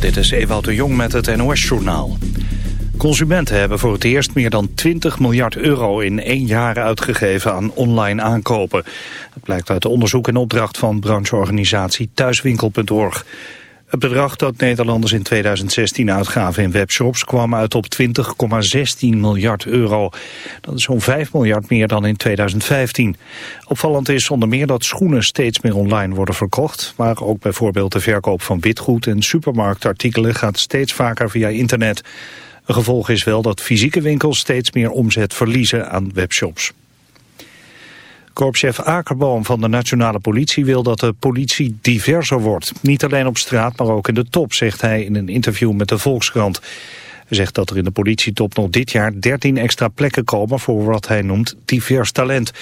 dit is Ewout de Jong met het NOS-journaal. Consumenten hebben voor het eerst meer dan 20 miljard euro in één jaar uitgegeven aan online aankopen. Dat blijkt uit onderzoek en opdracht van brancheorganisatie Thuiswinkel.org. Het bedrag dat Nederlanders in 2016 uitgaven in webshops kwam uit op 20,16 miljard euro. Dat is zo'n 5 miljard meer dan in 2015. Opvallend is onder meer dat schoenen steeds meer online worden verkocht. Maar ook bijvoorbeeld de verkoop van witgoed en supermarktartikelen gaat steeds vaker via internet. Een gevolg is wel dat fysieke winkels steeds meer omzet verliezen aan webshops. Korpschef Akerboom van de Nationale Politie wil dat de politie diverser wordt. Niet alleen op straat, maar ook in de top, zegt hij in een interview met de Volkskrant. Hij zegt dat er in de politietop nog dit jaar 13 extra plekken komen voor wat hij noemt divers talent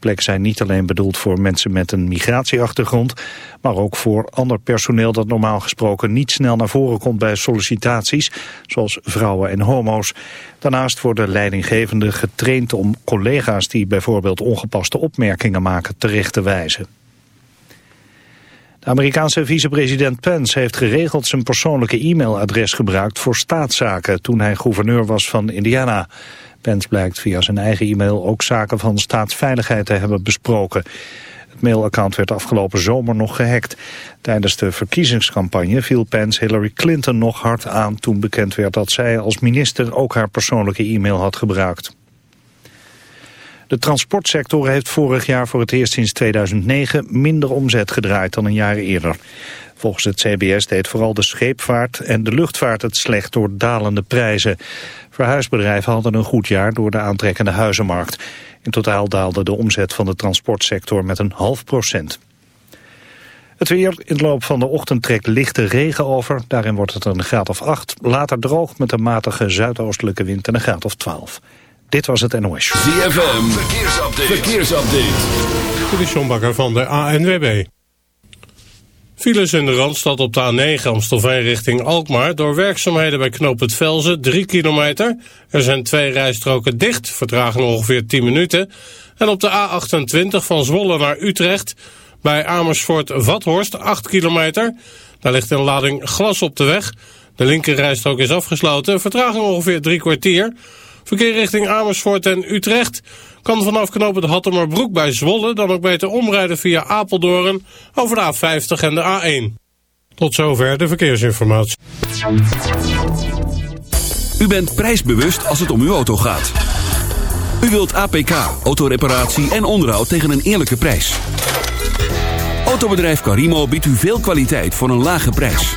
plekken zijn niet alleen bedoeld voor mensen met een migratieachtergrond, maar ook voor ander personeel dat normaal gesproken niet snel naar voren komt bij sollicitaties, zoals vrouwen en homo's. Daarnaast worden leidinggevenden getraind om collega's die bijvoorbeeld ongepaste opmerkingen maken terecht te wijzen. De Amerikaanse vicepresident Pence heeft geregeld zijn persoonlijke e-mailadres gebruikt voor staatszaken toen hij gouverneur was van Indiana. Pence blijkt via zijn eigen e-mail ook zaken van staatsveiligheid te hebben besproken. Het mailaccount werd afgelopen zomer nog gehackt. Tijdens de verkiezingscampagne viel Pence Hillary Clinton nog hard aan... toen bekend werd dat zij als minister ook haar persoonlijke e-mail had gebruikt. De transportsector heeft vorig jaar voor het eerst sinds 2009 minder omzet gedraaid dan een jaar eerder. Volgens het CBS deed vooral de scheepvaart en de luchtvaart het slecht door dalende prijzen. Verhuisbedrijven hadden een goed jaar door de aantrekkende huizenmarkt. In totaal daalde de omzet van de transportsector met een half procent. Het weer in de loop van de ochtend trekt lichte regen over. Daarin wordt het een graad of 8. Later droog met een matige zuidoostelijke wind en een graad of 12. Dit was het NOS. ZFM, verkeersupdate. verkeersupdate. Dit is John Bakker van de ANWB. Files in de Randstad op de A9 Amstelveen richting Alkmaar... door werkzaamheden bij Knoop het Velzen, 3 kilometer. Er zijn twee rijstroken dicht, vertraging ongeveer 10 minuten. En op de A28 van Zwolle naar Utrecht... bij Amersfoort-Vathorst, 8 kilometer. Daar ligt een lading glas op de weg. De linkerrijstrook is afgesloten, vertraging ongeveer drie kwartier... Verkeer richting Amersfoort en Utrecht kan vanaf knopen de Hattemerbroek bij Zwolle dan ook beter omrijden via Apeldoorn over de A50 en de A1. Tot zover de verkeersinformatie. U bent prijsbewust als het om uw auto gaat. U wilt APK, autoreparatie en onderhoud tegen een eerlijke prijs. Autobedrijf Carimo biedt u veel kwaliteit voor een lage prijs.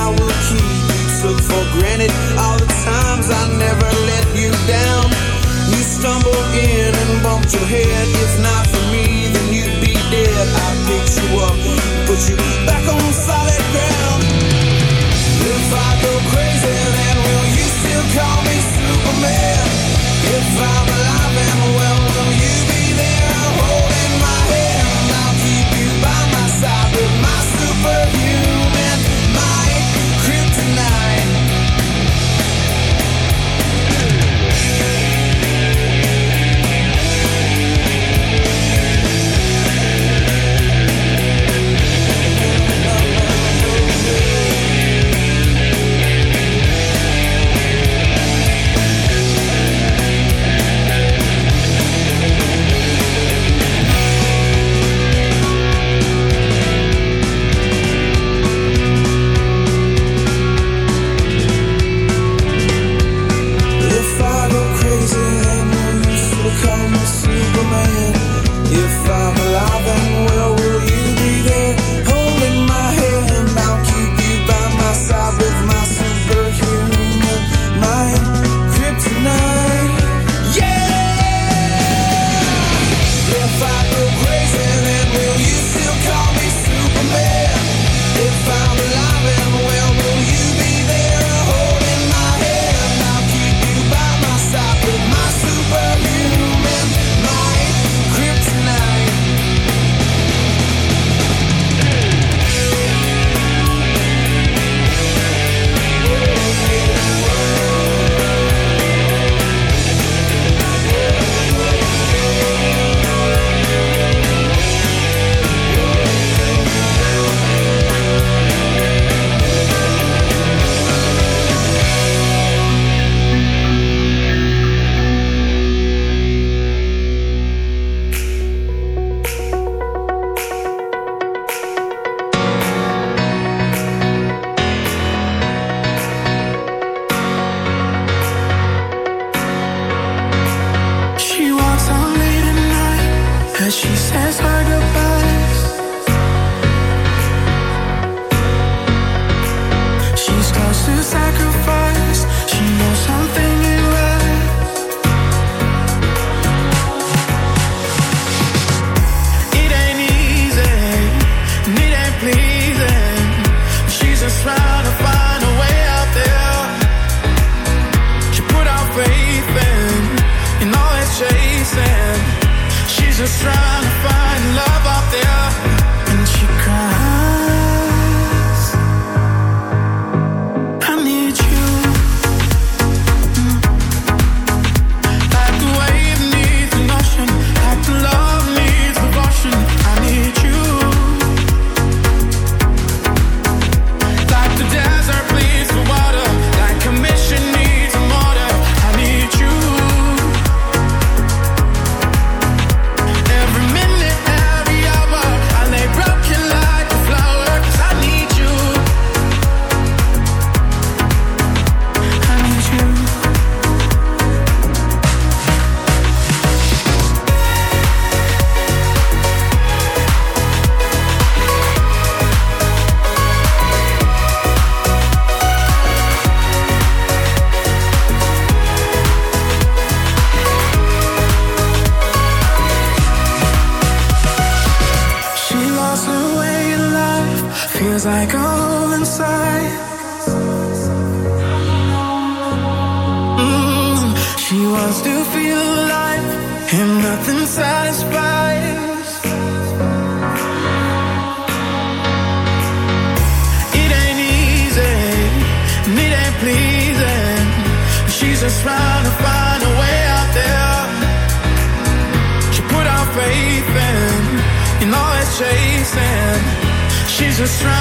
I will keep you took for granted all the times I never let you down. You stumbled in and bumped your head. If not for me, then you'd be dead. I picked you up, put you back on solid ground. If I go crazy, then will you still call me Superman? If I'm strong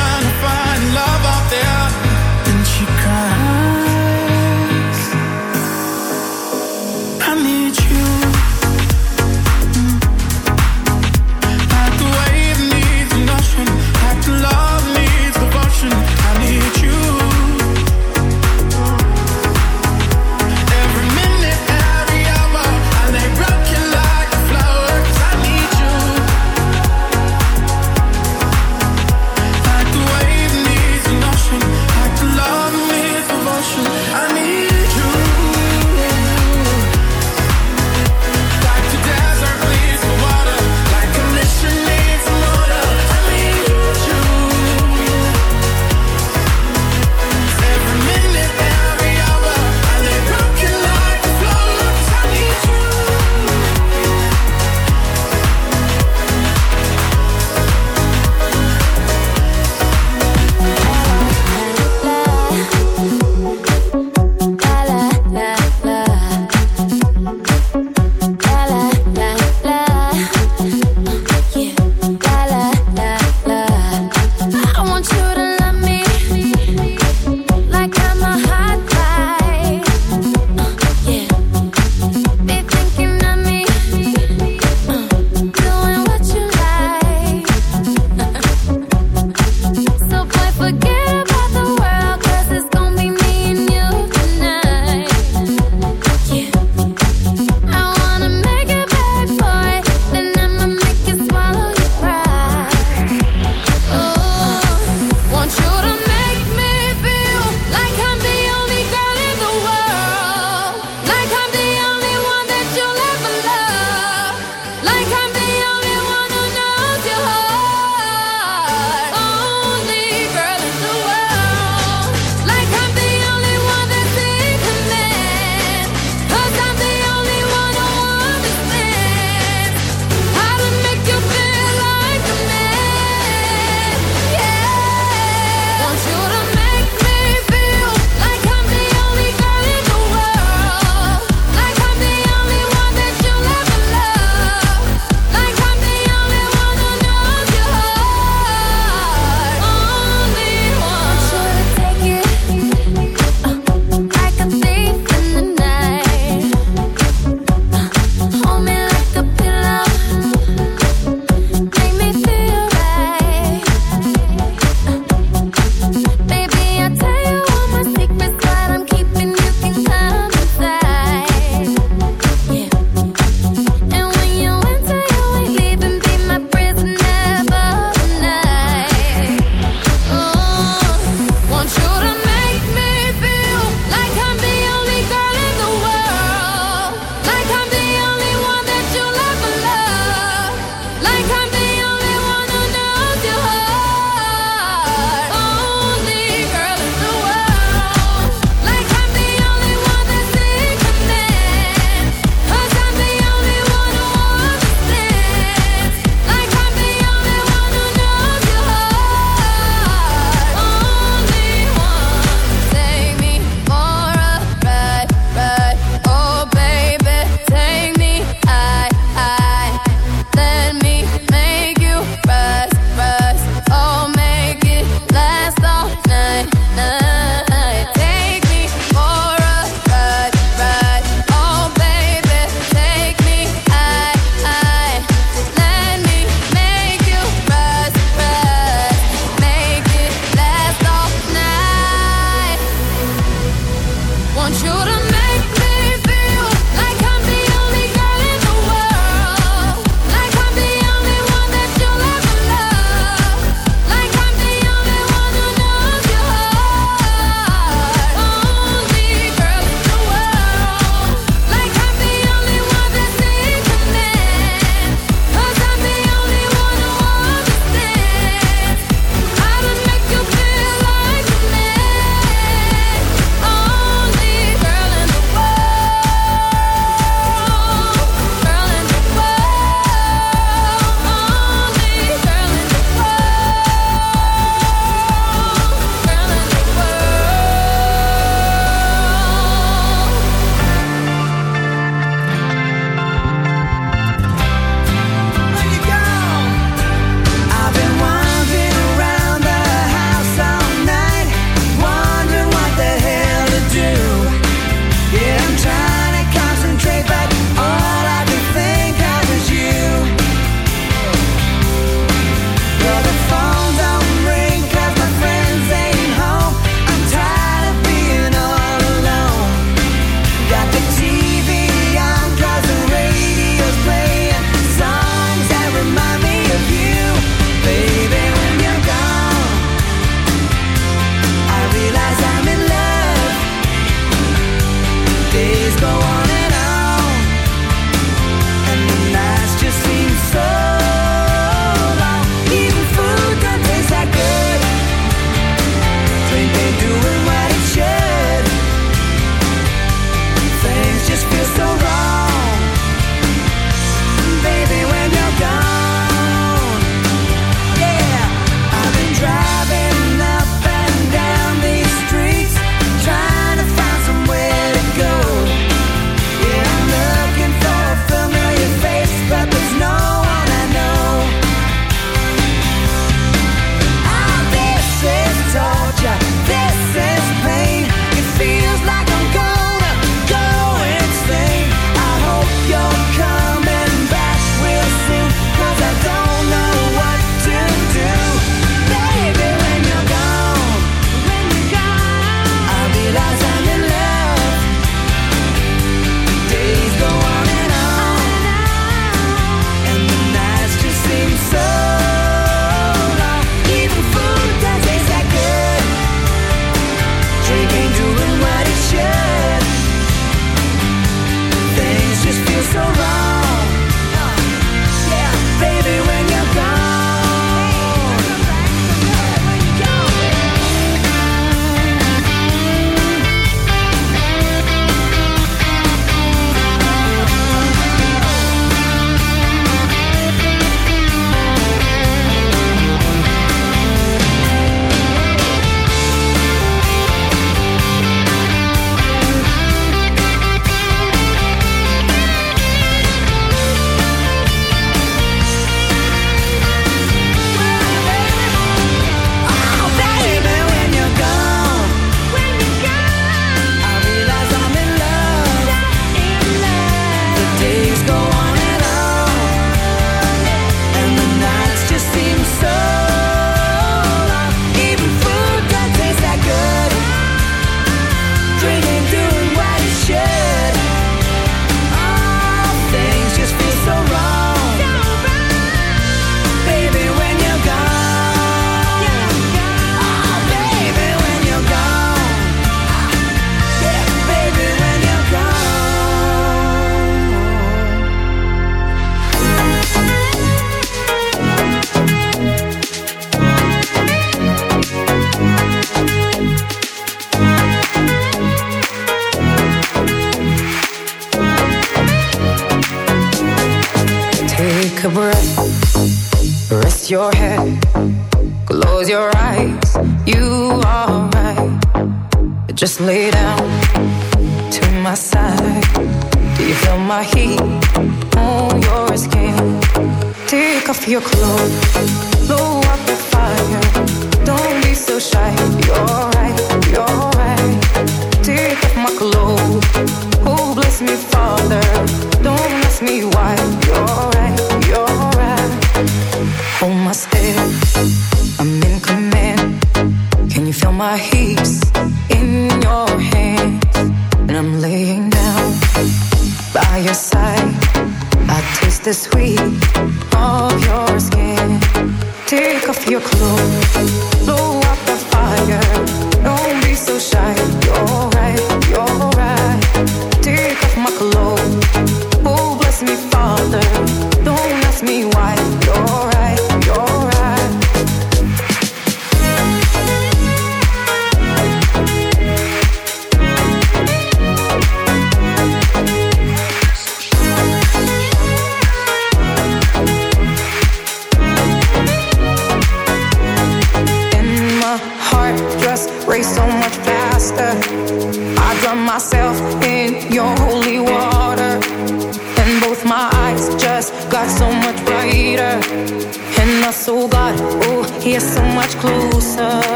your clothes,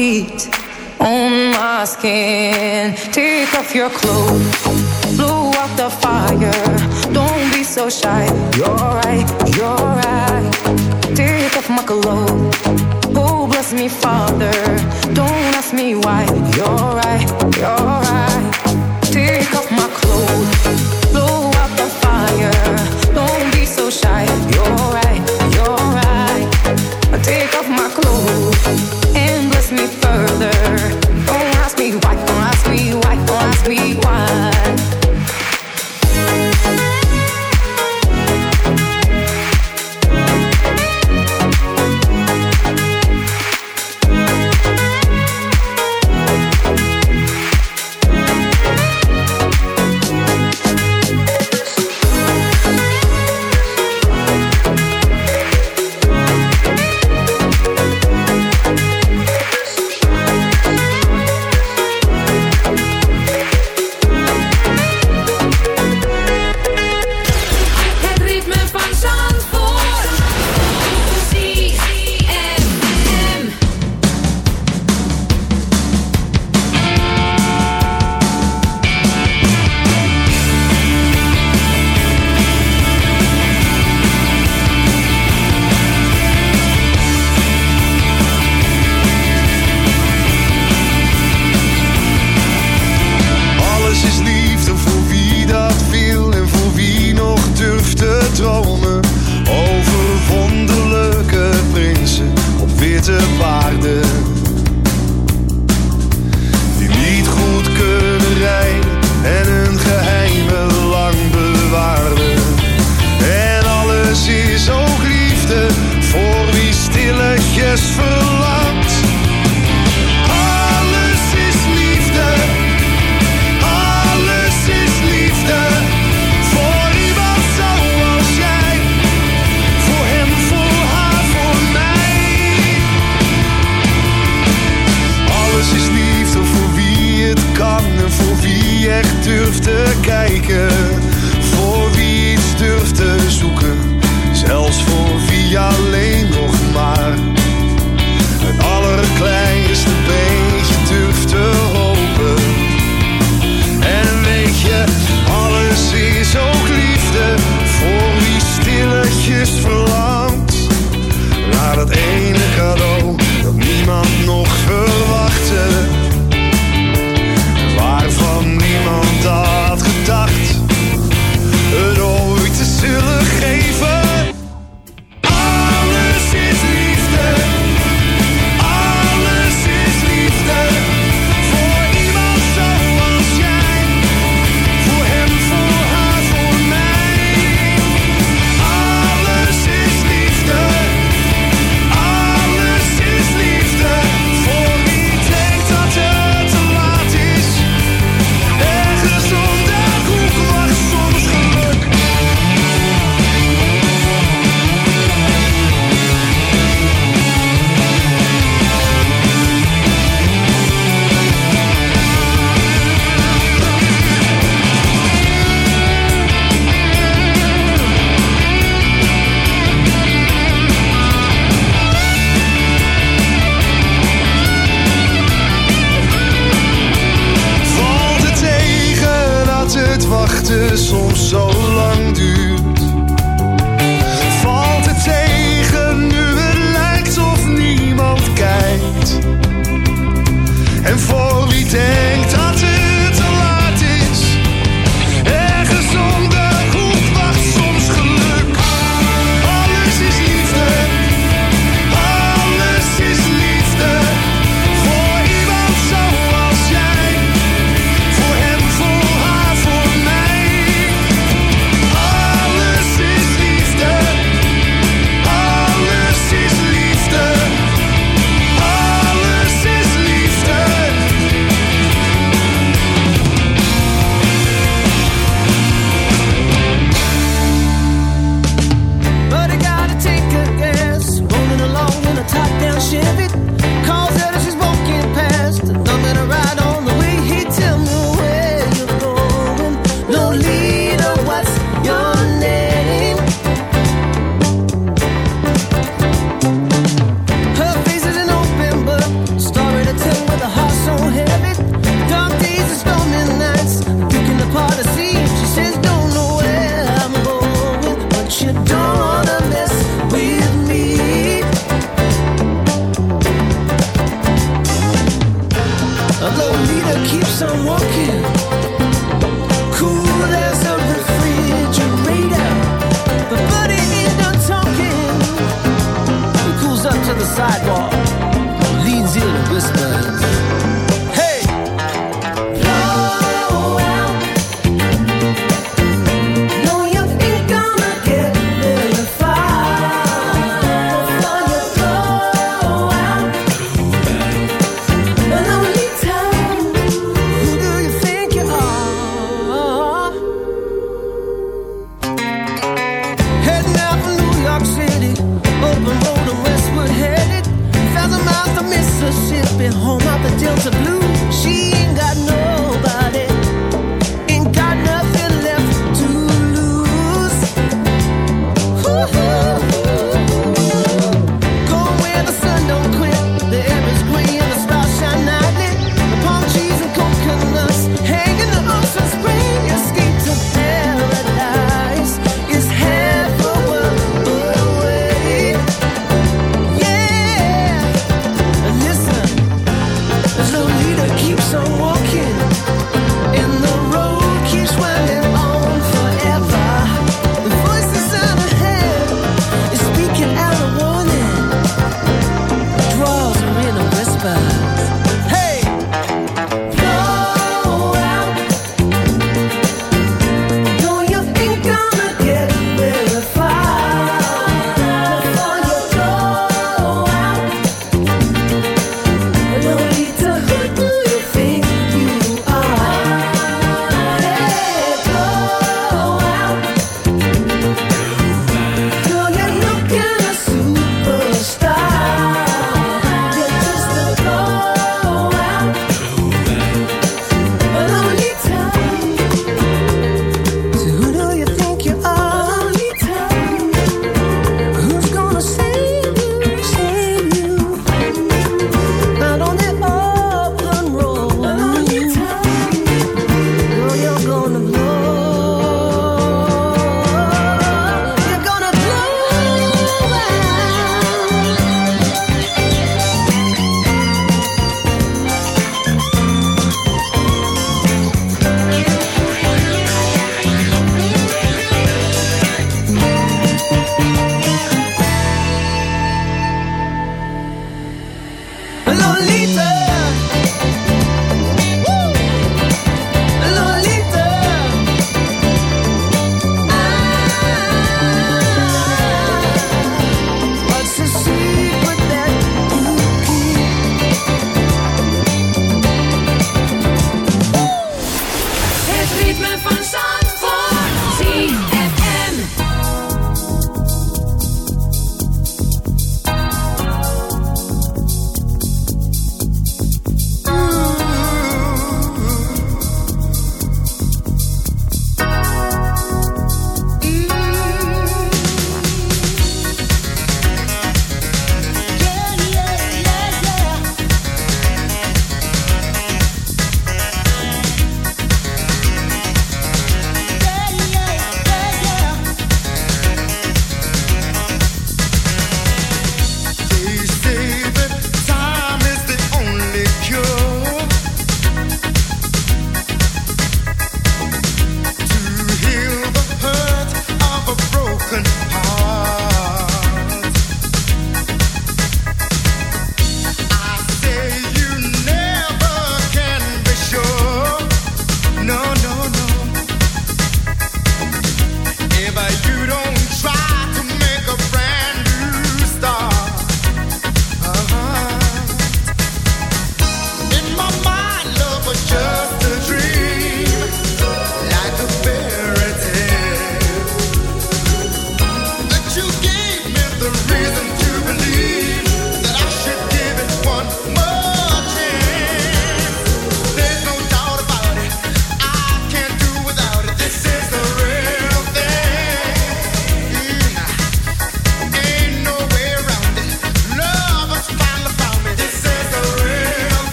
heat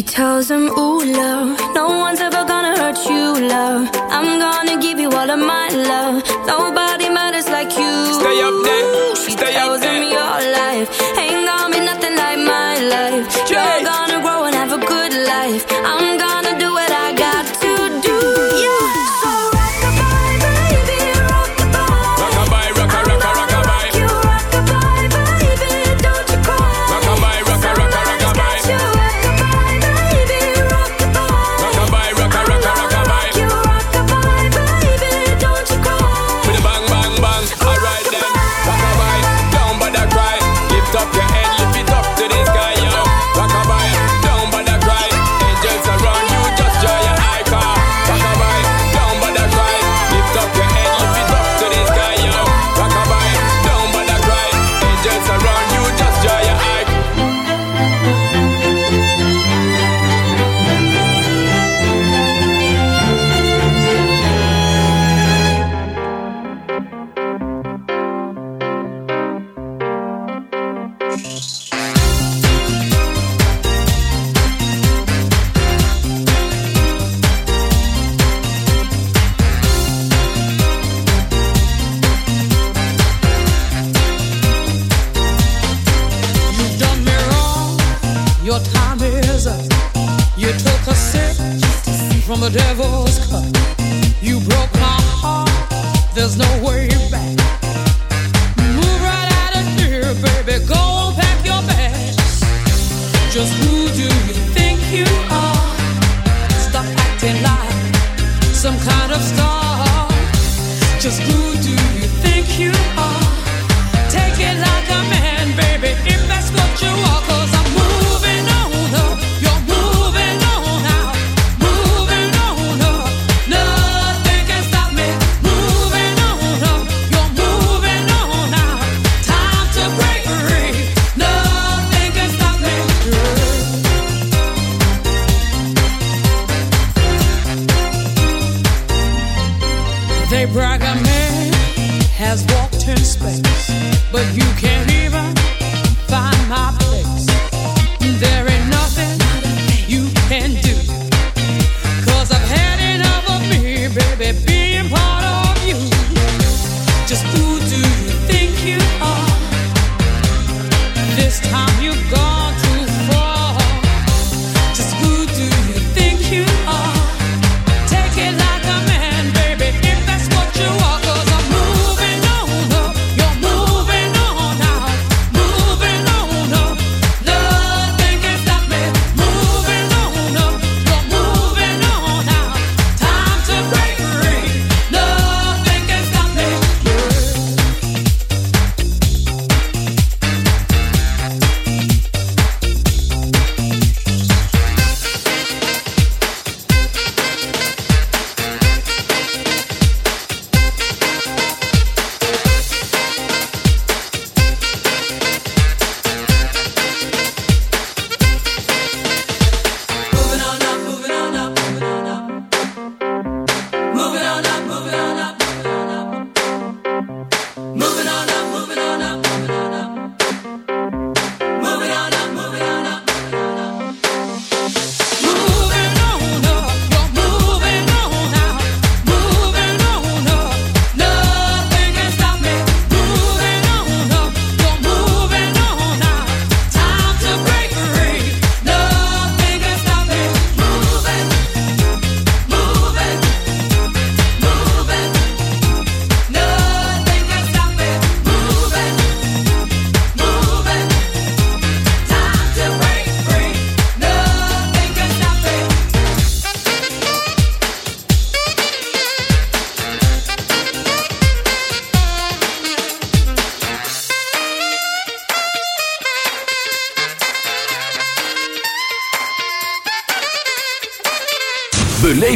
He tells him, Ooh, love, no one's ever gonna hurt you, love. I'm gonna give you all of my love. Nobody distant space, but you can't even find my place.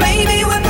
baby, we're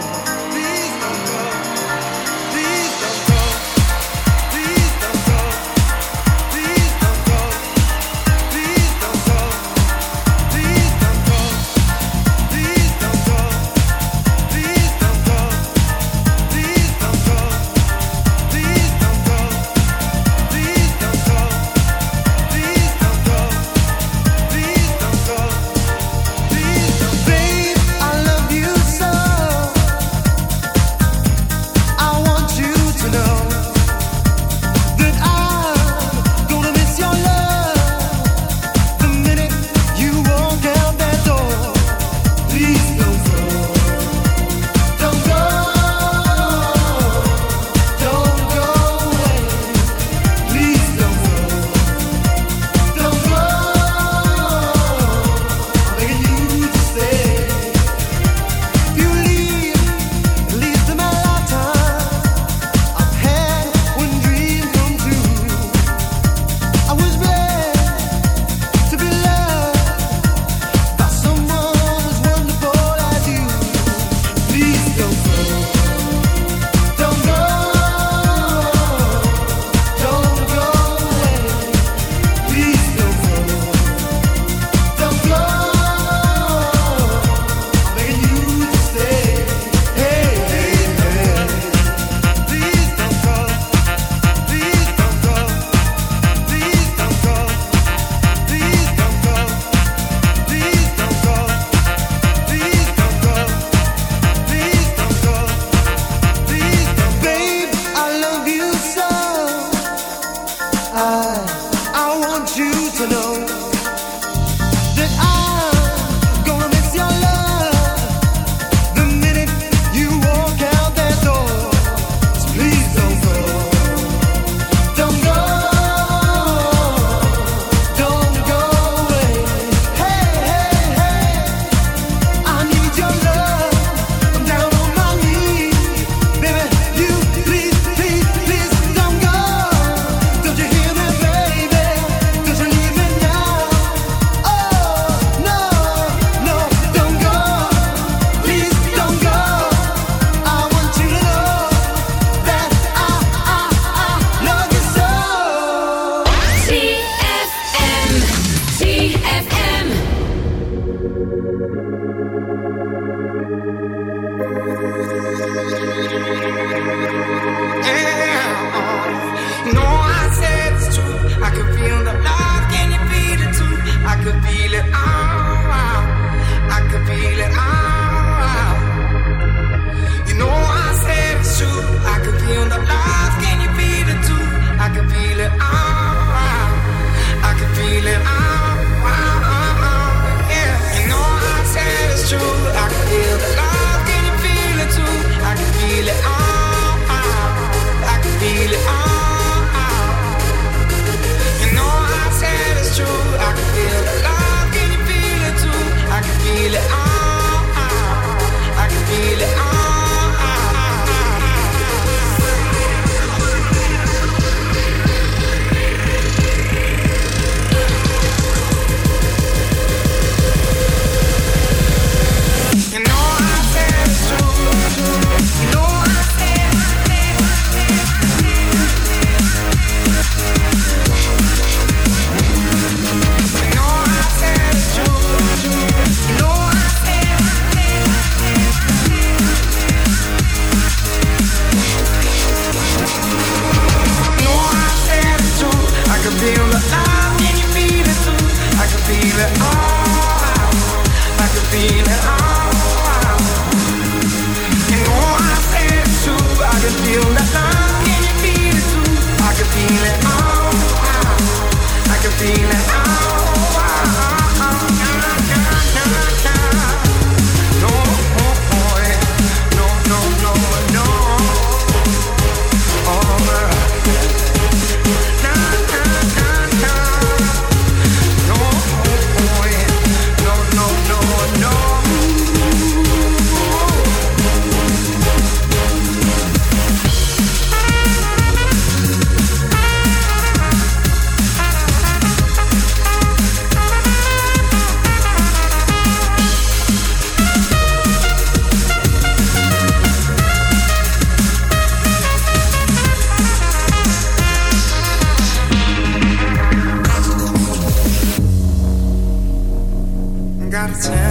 time.